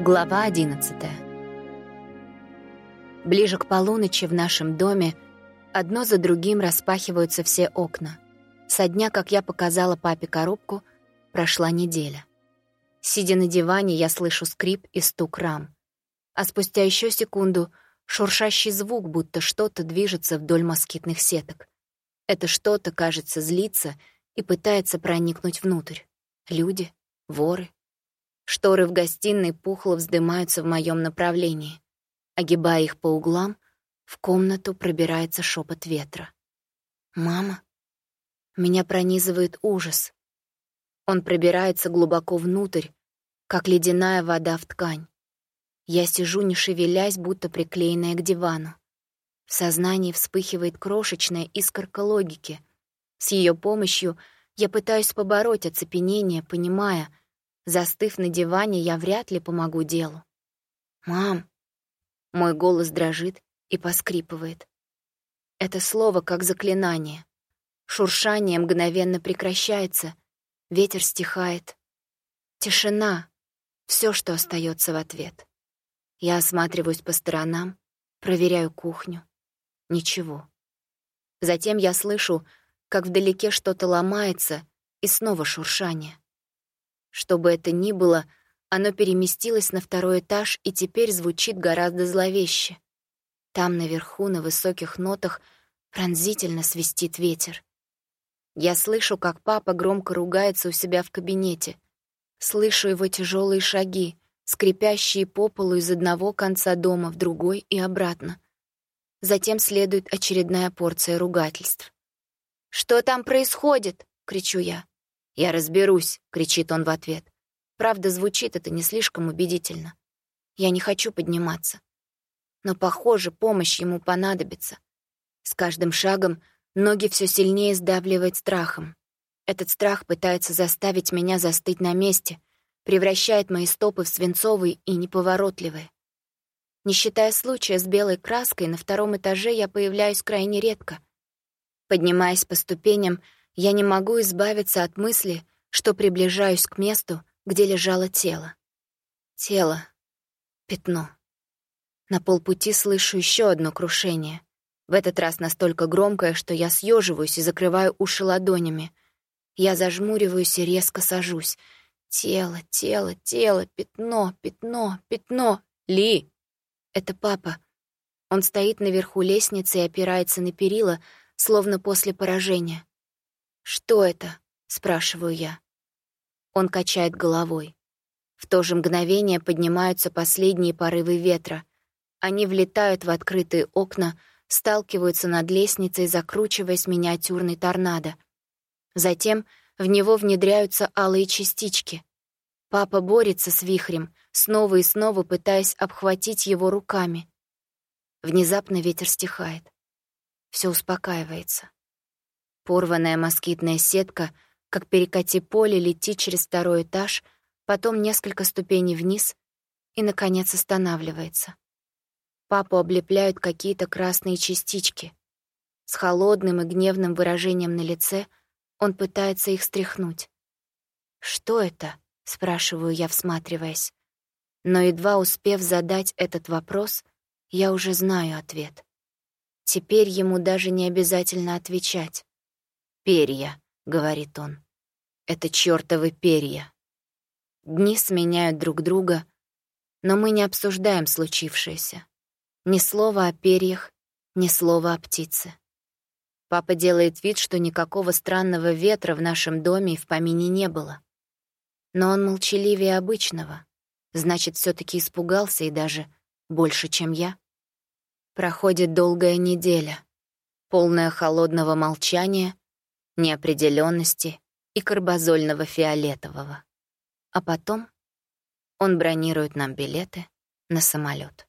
Глава 11 Ближе к полуночи в нашем доме одно за другим распахиваются все окна. Со дня, как я показала папе коробку, прошла неделя. Сидя на диване, я слышу скрип и стук рам. А спустя еще секунду — шуршащий звук, будто что-то движется вдоль москитных сеток. Это что-то, кажется, злится и пытается проникнуть внутрь. Люди, воры, Шторы в гостиной пухло вздымаются в моем направлении. Огибая их по углам, в комнату пробирается шепот ветра. «Мама?» Меня пронизывает ужас. Он пробирается глубоко внутрь, как ледяная вода в ткань. Я сижу, не шевелясь, будто приклеенная к дивану. В сознании вспыхивает крошечная искорка логики. С ее помощью я пытаюсь побороть оцепенение, понимая, Застыв на диване, я вряд ли помогу делу. «Мам!» Мой голос дрожит и поскрипывает. Это слово как заклинание. Шуршание мгновенно прекращается, ветер стихает. Тишина — все, что остается в ответ. Я осматриваюсь по сторонам, проверяю кухню. Ничего. Затем я слышу, как вдалеке что-то ломается, и снова шуршание. Что бы это ни было, оно переместилось на второй этаж и теперь звучит гораздо зловеще. Там наверху, на высоких нотах, пронзительно свистит ветер. Я слышу, как папа громко ругается у себя в кабинете. Слышу его тяжелые шаги, скрипящие по полу из одного конца дома в другой и обратно. Затем следует очередная порция ругательств. «Что там происходит?» — кричу я. «Я разберусь», — кричит он в ответ. Правда, звучит это не слишком убедительно. Я не хочу подниматься. Но, похоже, помощь ему понадобится. С каждым шагом ноги все сильнее сдавливает страхом. Этот страх пытается заставить меня застыть на месте, превращает мои стопы в свинцовые и неповоротливые. Не считая случая с белой краской, на втором этаже я появляюсь крайне редко. Поднимаясь по ступеням, я не могу избавиться от мысли, что приближаюсь к месту, где лежало тело. Тело. Пятно. На полпути слышу еще одно крушение. В этот раз настолько громкое, что я съеживаюсь и закрываю уши ладонями. Я зажмуриваюсь и резко сажусь. Тело, тело, тело, пятно, пятно, пятно. Ли! Это папа. Он стоит наверху лестницы и опирается на перила, словно после поражения. «Что это?» — спрашиваю я. Он качает головой. В то же мгновение поднимаются последние порывы ветра. Они влетают в открытые окна, сталкиваются над лестницей, закручиваясь миниатюрный торнадо. Затем в него внедряются алые частички. Папа борется с вихрем, снова и снова пытаясь обхватить его руками. Внезапно ветер стихает. Все успокаивается. Порванная москитная сетка, как перекати поле, летит через второй этаж, потом несколько ступеней вниз и, наконец, останавливается. Папу облепляют какие-то красные частички. С холодным и гневным выражением на лице он пытается их стряхнуть. «Что это?» — спрашиваю я, всматриваясь. Но едва успев задать этот вопрос, я уже знаю ответ. Теперь ему даже не обязательно отвечать. «Перья», — говорит он. «Это чёртовы перья». Дни сменяют друг друга, но мы не обсуждаем случившееся. Ни слова о перьях, ни слова о птице. Папа делает вид, что никакого странного ветра в нашем доме и в помине не было. Но он молчаливее обычного, значит, все таки испугался и даже больше, чем я. Проходит долгая неделя, полная холодного молчания неопределенности и карбозольного фиолетового. А потом он бронирует нам билеты на самолет.